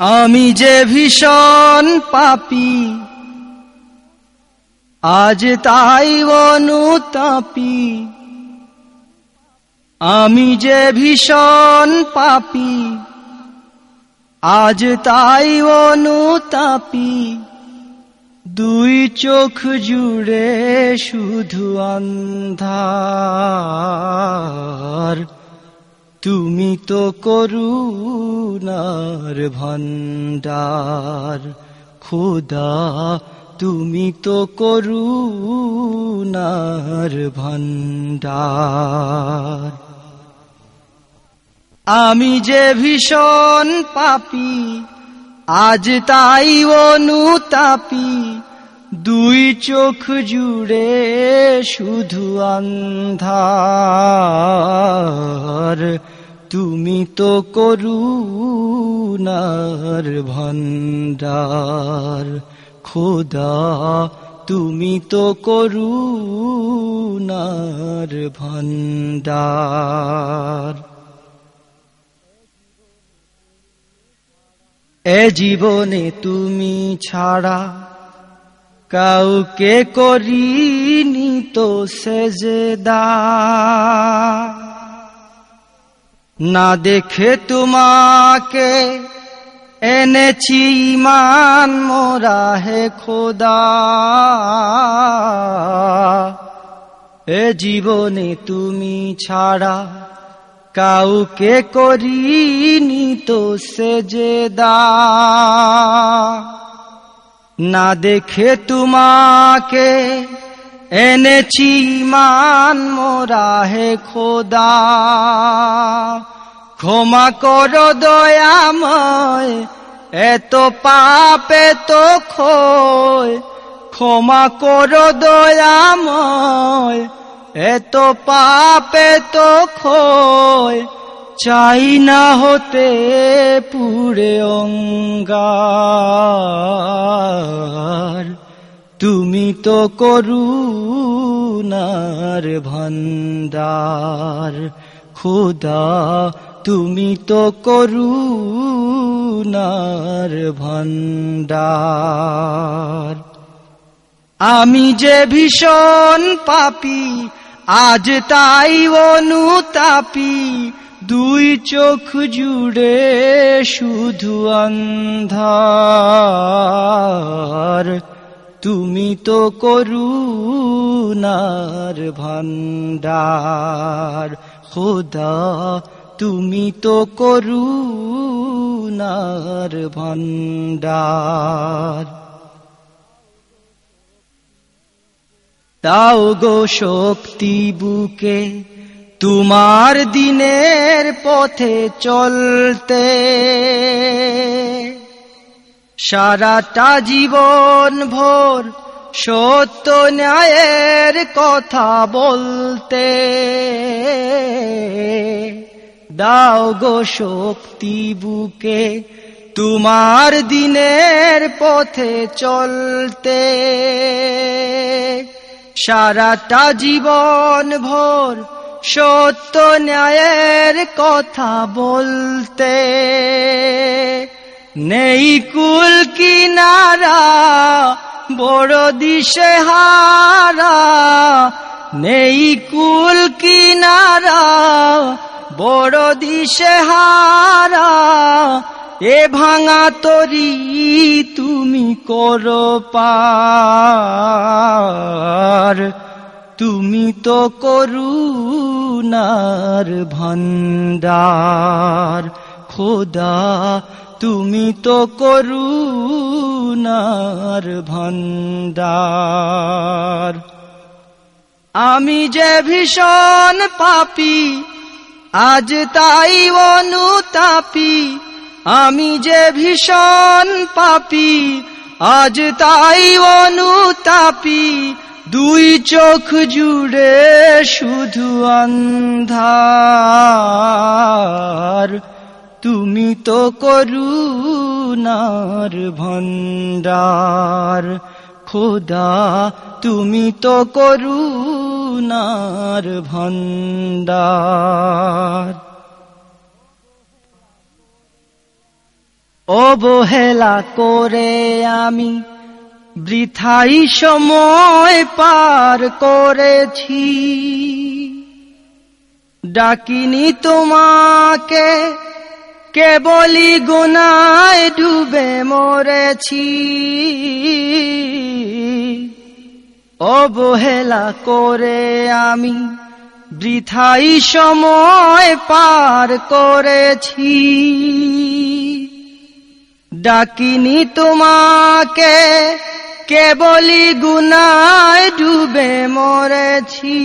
আমি যে ভীষণ পাপি, আজ তাই অনুতাপি। আমি যে ভীষণ পাপি, আজ তাই অনুতাপি। দুই চোখ জুড়ে শুধু অন্ধার তুমি তো করুণার ভণ্ডার, খোদা, তুমি তো করুণার ভণ্ডার। আমি যে ভীষণ পাপি, আজ তাই অনুতাপি, দুই চোখ জুড়ে শুধু অন্ধার। তুমি তো করুণার ভণ্ডার, খোদা, তুমি তো করুণার ভণ্ডার। এ জীবনে তুমি ছাড়া কাউকে করিনি তো সেজদা। না দেখে তোমাকে এনেছি ইমান, মোরা হে খোদা। এ জীবনে তুমি ছাড়া কাউকে করিনি তো সেজদা না দেখে তোমাকে এনেছি মান মোরা হে খোদা। ক্ষমা করো দয়াময়, এত পাপে তো খোয় ক্ষমা করো দয়াময়, এত পাপে তো খোয় চাই না হতে পুরে অঙ্গার। তুমি তো করুণার ভণ্ডার, খোদা, তুমি তো করুণার ভণ্ডার। আমি যে ভীষণ পাপি, আজ তাই অনুতাপি, দুই চোখ জুড়ে শুধু অন্ধার। তুমি তো করুণার ভণ্ডার, খোদা, তুমি তো করুণার ভণ্ডার। তাও গো শক্তি বুকে, তোমার দিনের পথে চলতে। সারাটা জীবন ভোর সত্য ন্যায়ের কথা বলতে। দাও গো শক্তি বুকে তোমার দিনের পথে চলতে। সারাটা জীবন ভোর সত্য ন্যায়ের কথা বলতে। নেই কুল কিনারা, বড় দিশে হারা। নেই কুল কিনারা, বড় দিশে হারা। এ ভাঙা তরি তুমি করো পার। তুমি তো করুণার ভণ্ডার। খোদা, তুমি তো করুণার ভণ্ডার। আমি যে ভীষণ পাপি, আজ তাই অনুতাপি। আমি যে ভীষণ পাপি, আজ তাই অনুতাপি। দুই চোখ জুড়ে শুধু অন্ধার। তুমি তো করুণার ভণ্ডার। খোদা, তুমি তো করুণার ভণ্ডার। অবহেলা করে আমি বৃথাই সময় পার করেছি। ডাকিনি তোমাকে কেবলি গুনায় ডুবে মরেছি। অবহেলা করে আমি বৃথাই সময় পার করেছি। ডাকিনি তোমাকে, কেবলি গুনায় ডুবে মরেছি।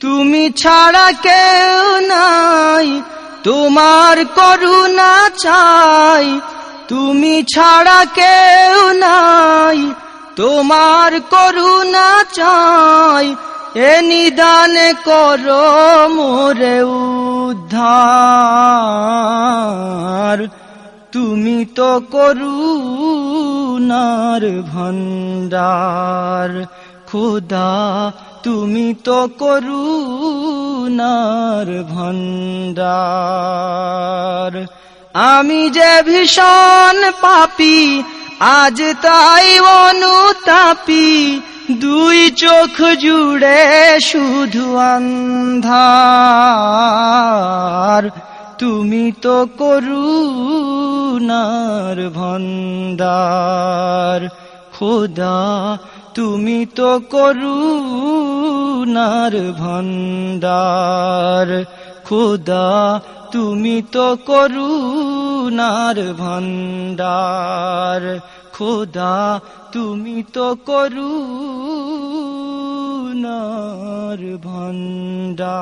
তুমি ছাড়া কেউ নাই তোমার করুণা চাই, তুমি ছাড়া কেউ নাই। তোমার করুণা চাই, এ নিদানে করো মোরে উদ্ধার। তুমি তো করুণার ভণ্ডার, খুদা তুমি তো করুণার ভণ্ডার। আমি যে ভীষণ পাপি, আজ তাই অনুতাপি। দুই চোখ জুড়ে শুধু অন্ধার তুমি তো করুণার ভণ্ডার। খোদা তুমি তো করুণার ভণ্ডার খোদা তুমি তো করুণার ভণ্ডার খোদা তুমি তো করুণার ভণ্ডার।